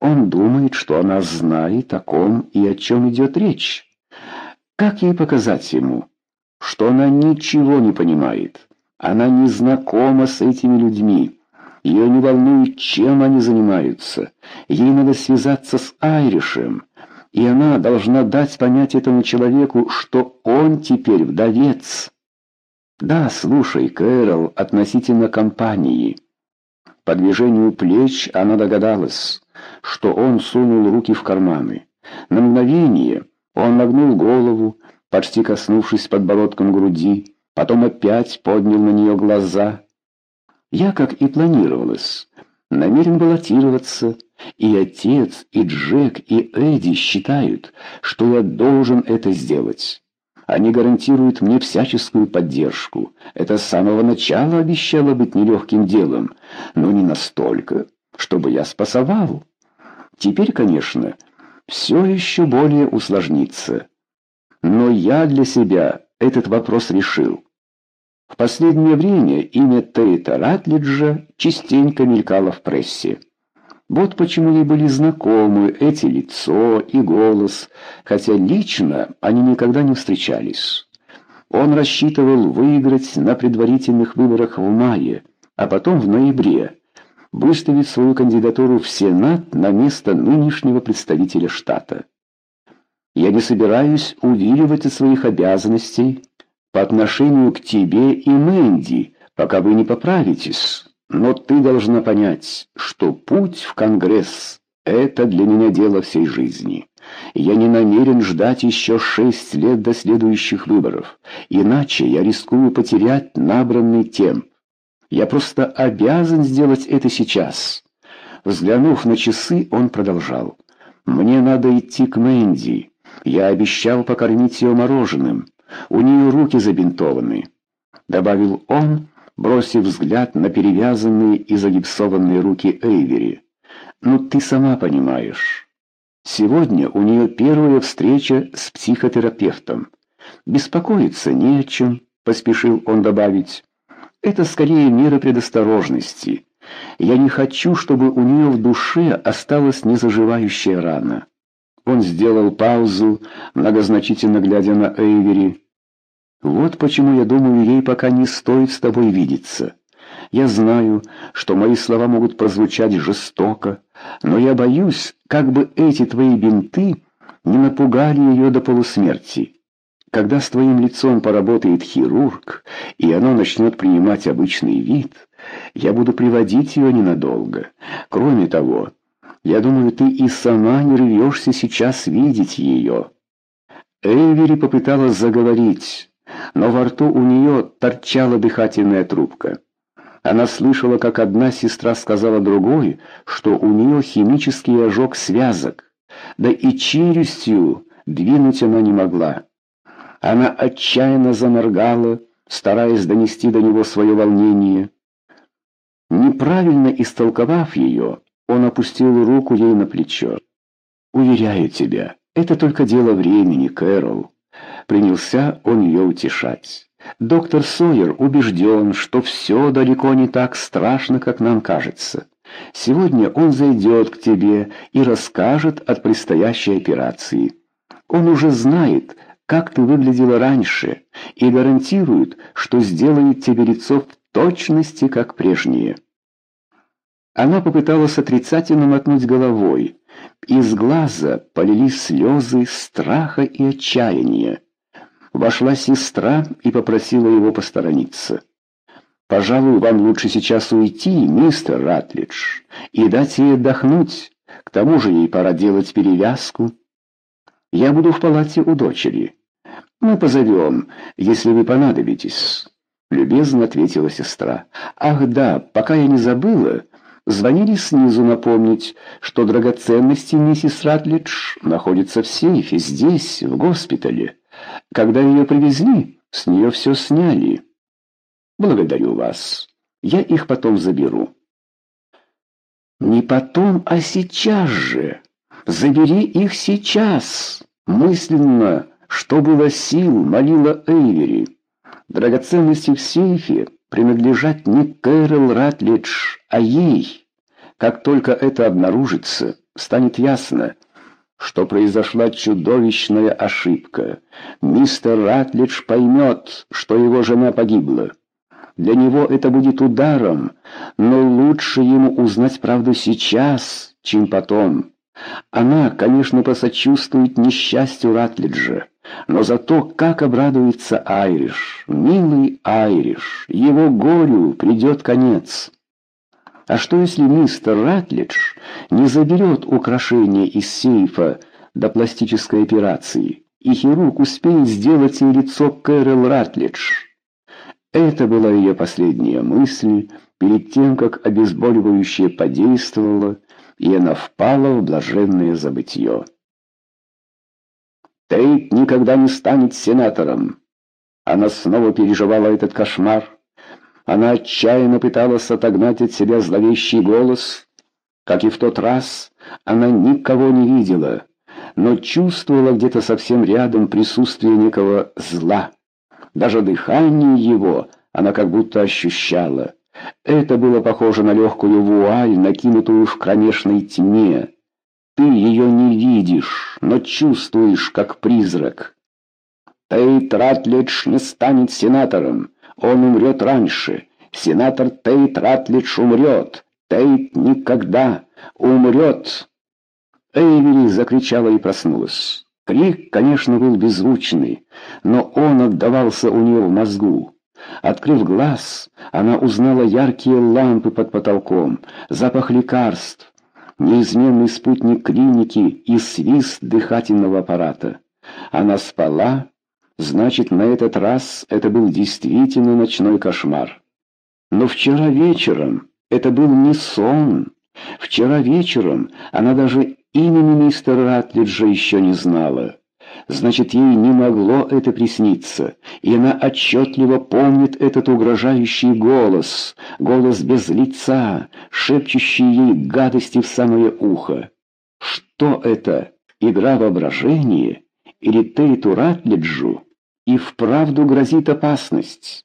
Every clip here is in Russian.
Он думает, что она знает о ком и о чем идет речь. Как ей показать ему, что она ничего не понимает? Она не знакома с этими людьми. Ее не волнует, чем они занимаются. Ей надо связаться с Айришем, и она должна дать понять этому человеку, что он теперь вдовец. Да, слушай, Кэрол, относительно компании. По движению плеч она догадалась, что он сунул руки в карманы. На мгновение он нагнул голову, почти коснувшись подбородком груди, потом опять поднял на нее глаза. Я, как и планировалось, намерен баллотироваться, и отец, и Джек, и Эдди считают, что я должен это сделать. Они гарантируют мне всяческую поддержку. Это с самого начала обещало быть нелегким делом, но не настолько, чтобы я спасовал. Теперь, конечно, все еще более усложнится. Но я для себя этот вопрос решил. В последнее время имя Тейта Ратлиджа частенько мелькало в прессе. Вот почему ей были знакомы эти лицо и голос, хотя лично они никогда не встречались. Он рассчитывал выиграть на предварительных выборах в мае, а потом в ноябре выставить свою кандидатуру в Сенат на место нынешнего представителя штата. Я не собираюсь увиливать от своих обязанностей по отношению к тебе и Мэнди, пока вы не поправитесь. Но ты должна понять, что путь в Конгресс — это для меня дело всей жизни. Я не намерен ждать еще шесть лет до следующих выборов, иначе я рискую потерять набранный темп. Я просто обязан сделать это сейчас. Взглянув на часы, он продолжал. Мне надо идти к Мэнди. Я обещал покормить ее мороженым. У нее руки забинтованы. Добавил он, бросив взгляд на перевязанные и загипсованные руки Эйвери. «Ну, ты сама понимаешь. Сегодня у нее первая встреча с психотерапевтом. Беспокоиться не о чем», — поспешил он добавить. «Это скорее меры предосторожности. Я не хочу, чтобы у нее в душе осталась незаживающая рана». Он сделал паузу, многозначительно глядя на Эйвери. Вот почему я думаю, ей пока не стоит с тобой видеться. Я знаю, что мои слова могут прозвучать жестоко, но я боюсь, как бы эти твои бинты не напугали ее до полусмерти. Когда с твоим лицом поработает хирург, и оно начнет принимать обычный вид, я буду приводить ее ненадолго. Кроме того, я думаю, ты и сама не рвешься сейчас видеть ее». Эйвери попыталась заговорить, но во рту у нее торчала дыхательная трубка. Она слышала, как одна сестра сказала другой, что у нее химический ожог связок, да и челюстью двинуть она не могла. Она отчаянно заморгала, стараясь донести до него свое волнение. Неправильно истолковав ее, он опустил руку ей на плечо. «Уверяю тебя, это только дело времени, Кэрол. Принялся он ее утешать. Доктор Сойер убежден, что все далеко не так страшно, как нам кажется. Сегодня он зайдет к тебе и расскажет о предстоящей операции. Он уже знает, как ты выглядела раньше, и гарантирует, что сделает тебе лицо в точности, как прежнее. Она попыталась отрицательно мотнуть головой. Из глаза полились слезы страха и отчаяния. Вошла сестра и попросила его посторониться. «Пожалуй, вам лучше сейчас уйти, мистер Ратлидж, и дать ей отдохнуть. К тому же ей пора делать перевязку. Я буду в палате у дочери. Мы позовем, если вы понадобитесь». Любезно ответила сестра. «Ах да, пока я не забыла, звонили снизу напомнить, что драгоценности миссис Ратлидж находятся в сейфе здесь, в госпитале». Когда ее привезли, с нее все сняли. Благодарю вас. Я их потом заберу. Не потом, а сейчас же. Забери их сейчас. Мысленно, что было сил, молила Эйвери. Драгоценности в сейфе принадлежат не Кэрол Ратлидж, а ей. Как только это обнаружится, станет ясно, что произошла чудовищная ошибка. Мистер Ратлидж поймет, что его жена погибла. Для него это будет ударом, но лучше ему узнать правду сейчас, чем потом. Она, конечно, посочувствует несчастью Ратлиджа, но зато как обрадуется Айриш, милый Айриш, его горю придет конец. А что если мистер Ратлидж не заберет украшение из сейфа до пластической операции, и хирург успеет сделать ей лицо Кэрол Ратлидж? Это была ее последняя мысль перед тем, как обезболивающее подействовало, и она впала в блаженное забытье. Тейт никогда не станет сенатором. Она снова переживала этот кошмар. Она отчаянно пыталась отогнать от себя зловещий голос. Как и в тот раз, она никого не видела, но чувствовала где-то совсем рядом присутствие некого зла. Даже дыхание его она как будто ощущала. Это было похоже на легкую вуаль, накинутую в кромешной тьме. Ты ее не видишь, но чувствуешь, как призрак. Тейт Ратлидж не станет сенатором. Он умрет раньше. Сенатор Тейт Ратлидж умрет. Тейт никогда умрет. Эйвери закричала и проснулась. Крик, конечно, был беззвучный, но он отдавался у нее в мозгу. Открыв глаз, она узнала яркие лампы под потолком, запах лекарств, неизменный спутник клиники и свист дыхательного аппарата. Она спала, значит, на этот раз это был действительно ночной кошмар. Но вчера вечером это был не сон. Вчера вечером она даже имени мистера Ратлиджа еще не знала. Значит, ей не могло это присниться, и она отчетливо помнит этот угрожающий голос, голос без лица, шепчущий ей гадости в самое ухо. Что это? Игра воображения? Или Тейту Ратлиджу? И вправду грозит опасность.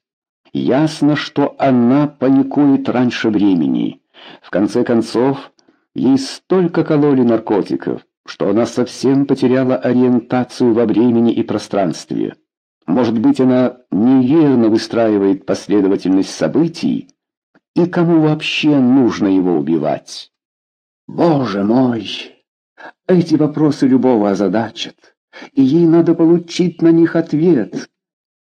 Ясно, что она паникует раньше времени. В конце концов, ей столько кололи наркотиков, что она совсем потеряла ориентацию во времени и пространстве. Может быть, она неверно выстраивает последовательность событий, и кому вообще нужно его убивать? Боже мой! Эти вопросы любого озадачат, и ей надо получить на них ответ.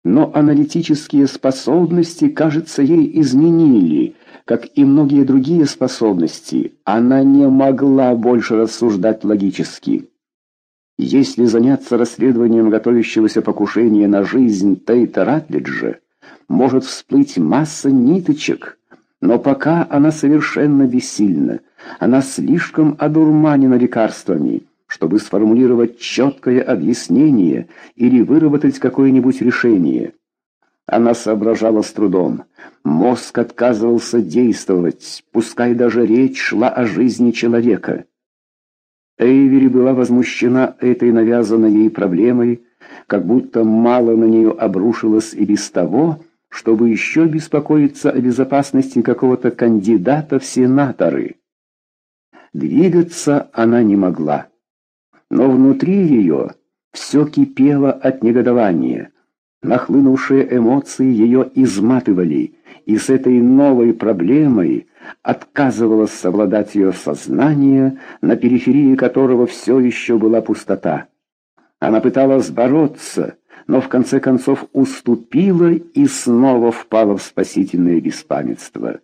Но аналитические способности, кажется, ей изменили, как и многие другие способности, она не могла больше рассуждать логически. Если заняться расследованием готовящегося покушения на жизнь Тейта Ратлиджа, может всплыть масса ниточек, но пока она совершенно бессильна, она слишком одурманена лекарствами, чтобы сформулировать четкое объяснение или выработать какое-нибудь решение. Она соображала с трудом. Мозг отказывался действовать, пускай даже речь шла о жизни человека. Эйвери была возмущена этой навязанной ей проблемой, как будто мало на нее обрушилось и без того, чтобы еще беспокоиться о безопасности какого-то кандидата в сенаторы. Двигаться она не могла. Но внутри ее все кипело от негодования. Нахлынувшие эмоции ее изматывали, и с этой новой проблемой отказывалось совладать ее сознание, на периферии которого все еще была пустота. Она пыталась бороться, но в конце концов уступила и снова впала в спасительное беспамятство.